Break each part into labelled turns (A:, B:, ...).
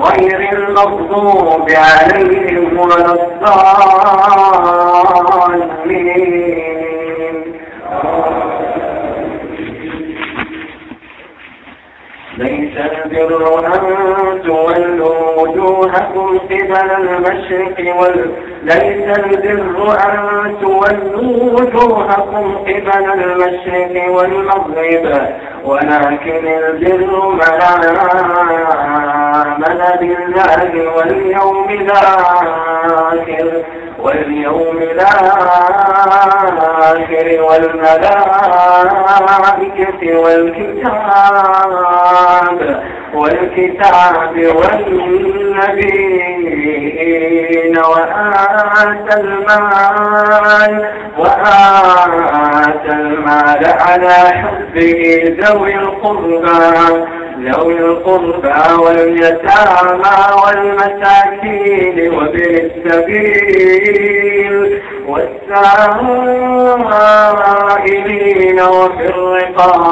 A: غير المغضوب عليهم ولا الضالين. ليس البر أن تولوا وجوهكم قبل المشرق وال ليس البر أن تولوا وجوهكم قبل المشرق والمغرب ولكن البر من آمن بالله واليوم الآخر واليوم الآخر والملائكة والكتاب والكتاب والنبيين وآتى المال وآتى المال على حبه ذوي القربى. ذوي القربى واليتامى والمساكين وابن السبيل والسائلين وفي الرقاب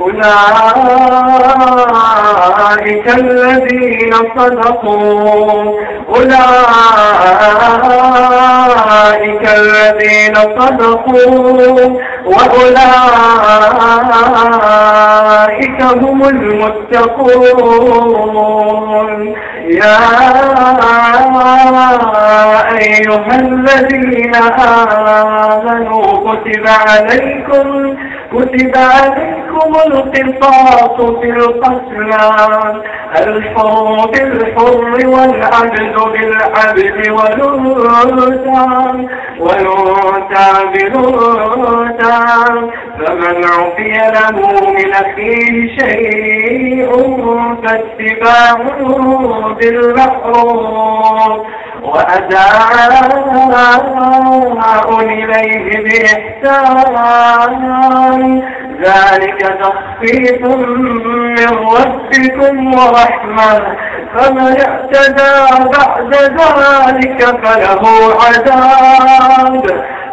A: أولئك الذين صدقوا. أولئك الذين صدقوا. وأولئك هم المتقون. يا أيها الذين آمنوا كتب عليكم كتب عليكم القصاص في القتلى. الحر بالحر والعبد بالعبد والأنثى. والأنثى بالأنثى. فمن عفي له من أخيه شيء فاتباع بالمحروف وأداء إليه بإحسان. ذلك تخفيف من ربكم ورحمة. فمن اعتدى بعد ذلك فله عذاب.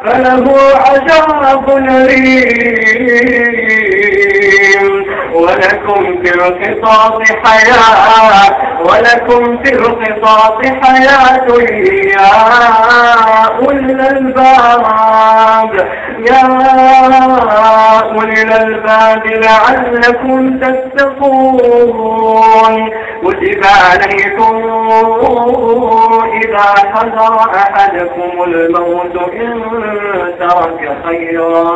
A: فله عذاب أليم. ولكم في القصاص حياة ولكم في القصاص حياة يا أولي الألباب. يا أولي الألباب لعلكم تتقون. كتب عليكم إذا حضر أحدكم الموت إن ترك خيرا.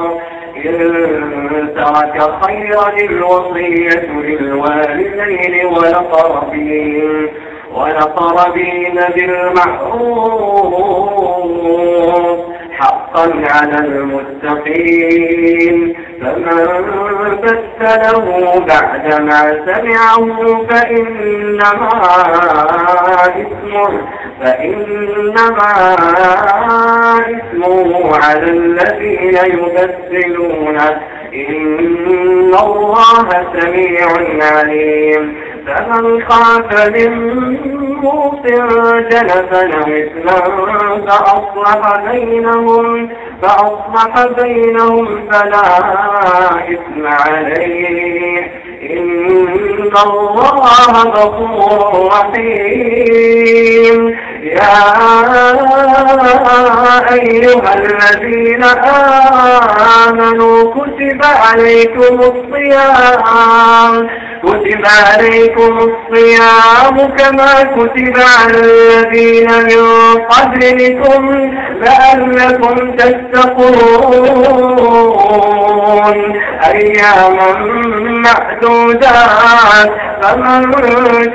A: إن ترك خيرا الوصية للوالدين والأقربين والأقربين بالمعروف. حقا على المتقين. فمن بدله بعدما سمعه فإنما إثمه فإنما إثمه على الذين يبدلونه إن الله سميع عليم. فمن خاف من موت جنفا إثما فأصلح بينهم فأصلح بينهم فلا إثم عليه. إن الله غفور رحيم. يا أيها الذين آمنوا كتب عليكم الصيام. كتب عليكم الصيام كما كتب على الذين من قبلكم لعلكم تتقون. أياما معدودات فمن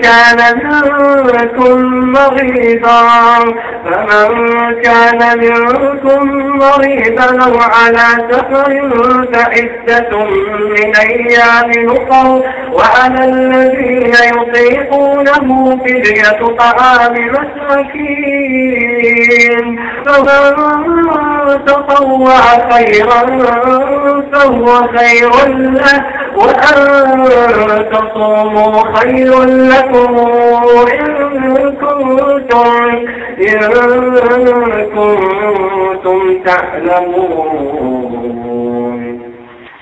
A: كان منكم مريضا فمن كان منكم مريضا أو على سفر فعدة من أيام أخر وعلى الذين يطيقونه فدية طعام مساكين فمن تطوع خيرا فهو خير له وأن تصوموا خير لكم إن كنتم إن كنتم تعلمون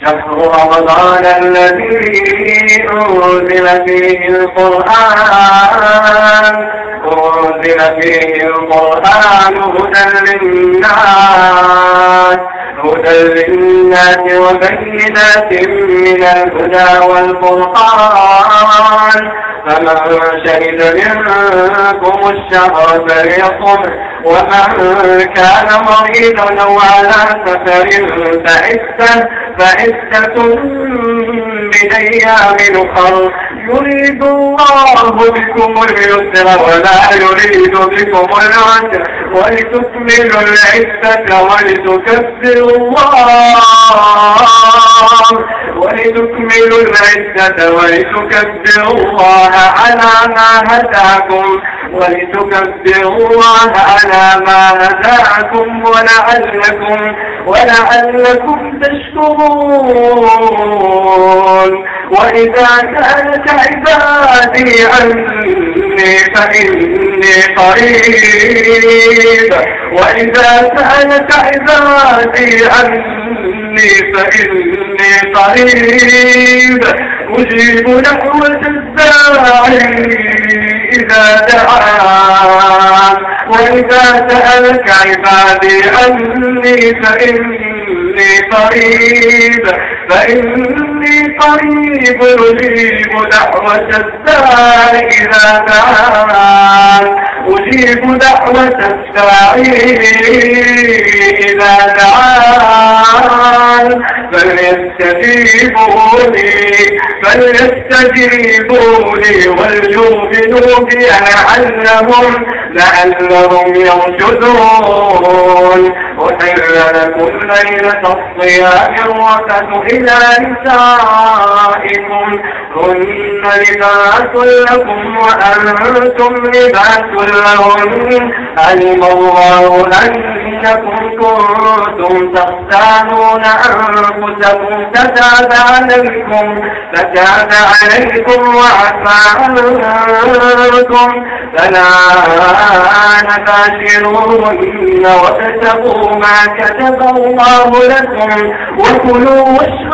A: شهر رمضان الذي أنزل فيه القرآن أنزل فيه القرآن هدى للناس هدى للناس وبينات من الهدى والقرآن فمن شهد منكم الشهر فليصم. ومن كان مريضا أو على سفر فعدة فعدة من أيام اخر يريد الله بكم اليسر ولا يريد بكم العسر ولتكملوا العزة ولتكبروا الله. ولتكملوا العزة ولتكبروا الله على ما هداكم ولتكبروا الله على ما هداكم ولعلكم ولعلكم تشكرون. وإذا كانت عبادي عني فإني قريب. وإذا كانت عبادي عني فإني قريب. أجيب دعوة الداعي إذا دعان. وإذا سألك عبادي عني فإني قريب. فإني قريب أجيب دعوة الداعي إذا دعان. أجيب دعوة الداعي إذا دعان. فليستجيبوا لي فليستجيبوا لي وليؤمنوا بي لعلهم لعلهم يرشدون. أحل لكم ليلة الصيام الركث إلى نسائكم هن لباس لكم وأنتم لباس لهم. علم الله أنكم كنتم تختانون أنفسكم فتاب عليكم فتاب عليكم وعفى عنكم فالآن باشروهن وابتغوا ما كتب الله لكم وكلوا واشربوا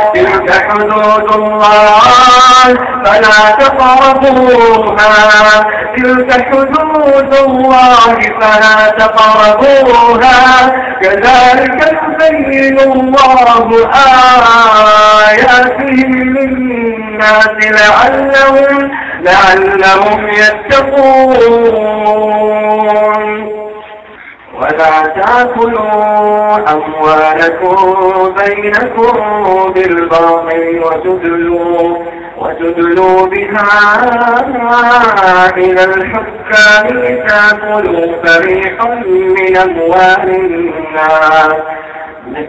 A: تلك حدود الله فلا تقربوها تلك حدود الله فلا تقربوها كذلك يبين الله آياته للناس لعلهم لعلهم يتقون. ولا تأكلوا أموالكم بينكم بالباطل وتدلوا وتدلوا بها إلى الحكام لتأكلوا فريقا من أموال الناس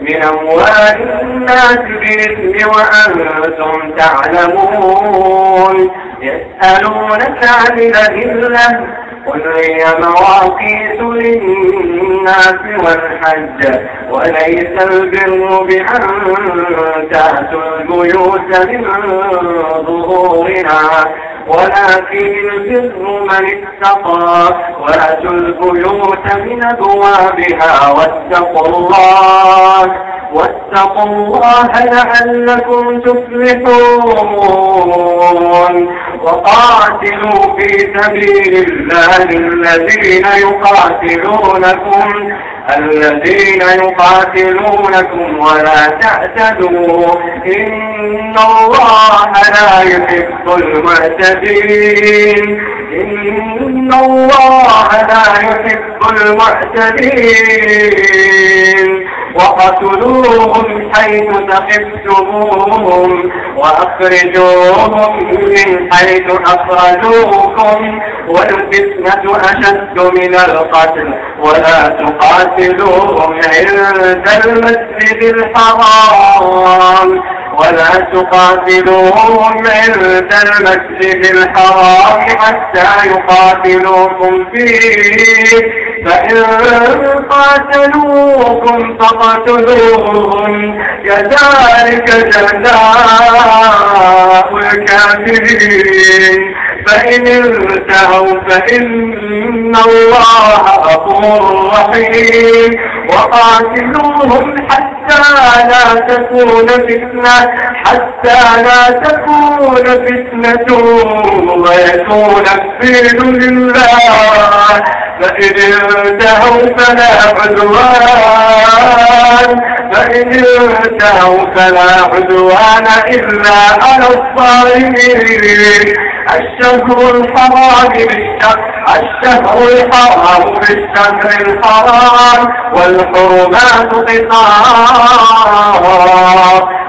A: من أموال الناس بالإثم وأنتم تعلمون. يسألونك عن الأهلة قل هي مواقيت للناس والحج وليس البر بأن تأتوا البيوت من ظهورها. ولكن البر من اتقى وأتوا البيوت من أبوابها واتقوا الله واتقوا الله لعلكم تفلحون. وقاتلوا في سبيل الله الذين يقاتلونكم الذين يقاتلونكم ولا تعتدوا. إن الله لا يحب المعتدين. إن الله لا يحب المعتدين. وقتلوهم حيث تخفتموهم وأخرجوهم من حيث أخرجوكم والفتنة أشد من القتل ولا تقاتلوهم عند المسجد الحرام ولا تقاتلوهم عند المسجد الحرام حتى يقاتلوكم فيه فإن قاتلوكم فقتلوهم. كذلك جزاء الكافرين. فإن انتهوا فإن الله غفور رحيم. وقاتلوهم حتى لا تكون فتنة حتى لا تكون فتنة. ويكون الدين لله. فإن انتهوا فلا عدوان. فإن انتهوا فلا عدوان إلا على الظالمين. الشهر الحرام بالشهر الشهر الحرام بالشهر الحرام والحرمات قصار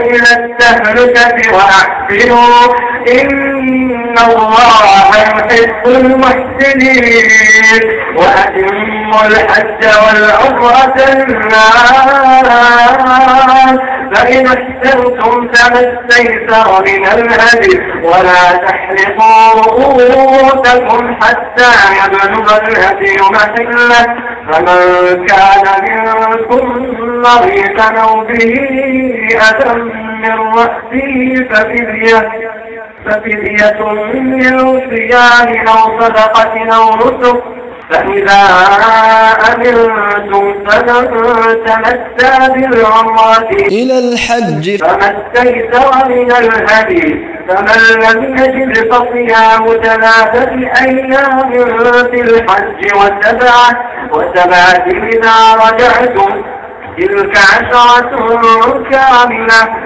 A: إلى التهلكة وأحسنوا. إن الله يحب المحسنين. وأتموا الحج والعمرة الناس. فإن احسنتم فما استيسر من الهدي. ولا تحرقوا رؤوسكم حتى يبلغ الهدي محلة. فمن كان منكم مريضا أو به أذى من رأسه ففدية ففدية من صيام أو صدقة أو نسك. فإذا أمنتم فمن تمتى بالعمرة.
B: إلى الحج.
A: فما استيسر من الهدي فمن لم يجد فصيام ثلاثة أيام في الحج وسبعة وسبعة إذا رجعتم. تلك عشرة كاملة.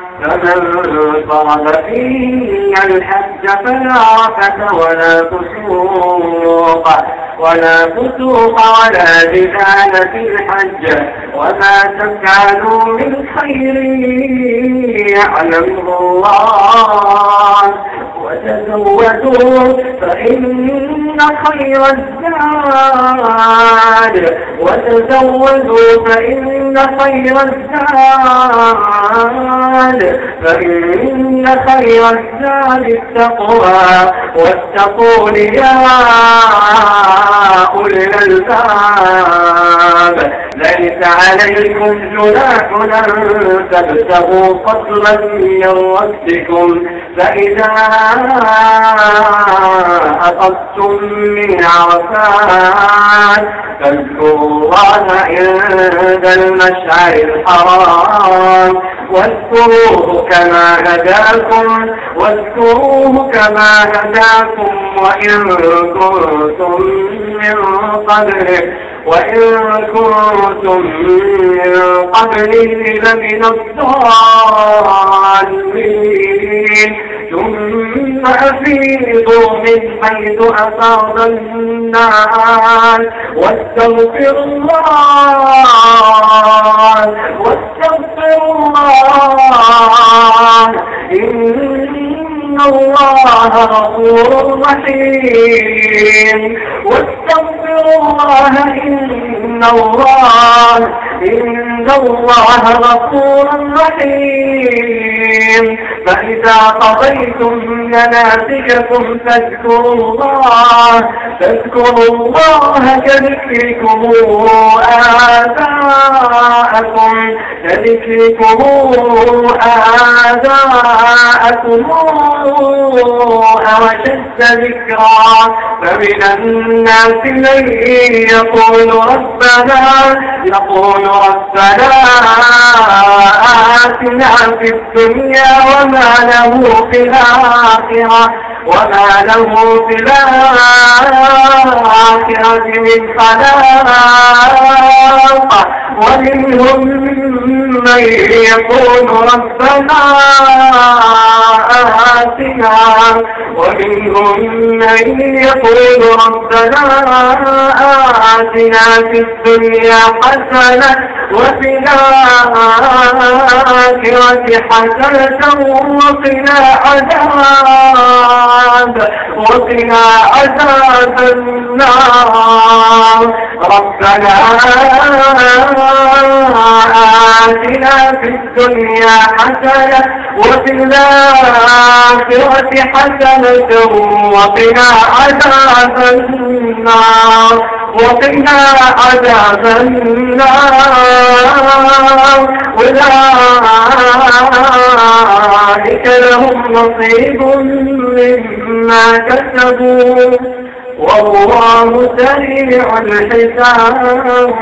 A: فمن فرض فيه الحج فلا رفث ولا فسوق ولا فسوق ولا جدال في الحج وما تفعلوا من خير يعلمه الله. وتزودوا فإن خير الزاد. وتزودوا فإن خير الزاد. فإن خير الزاد التقوى. واتقون يا أولي الألباب. ليس عليكم جناح أن تبتغوا فضلا من ربكم. فإذا أخذتم من عرفات فاذكروا الله عند المشعر الحرام. واذكروه كما هداكم واذكروه كما هداكم وإن كنتم من قبله وإن كنتم من قبله لمن الضالين. ثم أفيضوا من حيث أفاض الناس. واستغفروا الله واستغفروا الله. إن الله غفور رحيم. واستغفروا الله إن الله إن الله غفور رحيم. فإذا قضيتم مناسككم فاذكروا الله فاذكروا الله كذكركم آباءكم كذكركم آباءكم. أشد ذكرا. فمن الناس من يقول ربنا يقول ربنا آتنا في الدنيا وما له في الآخرة. وما له في الآخرة من خلاق. ومنهم من يقول ربنا آتنا. ومنهم من يقول ربنا آتنا في الدنيا حسنة وفي الآخرة حسنة وقنا عذاب. وقنا عذاب النار. ربنا آتنا في الدنيا حسنة وفي الآخرة حسنة وقنا عذاب النار. وقنا عذاب النار. أولئك لهم نصيب مما كسبوا. والله سريع الحساب.